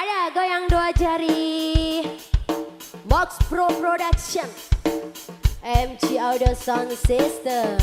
Ada goyang dua jari. Box Pro Production. MC Audio Sound System.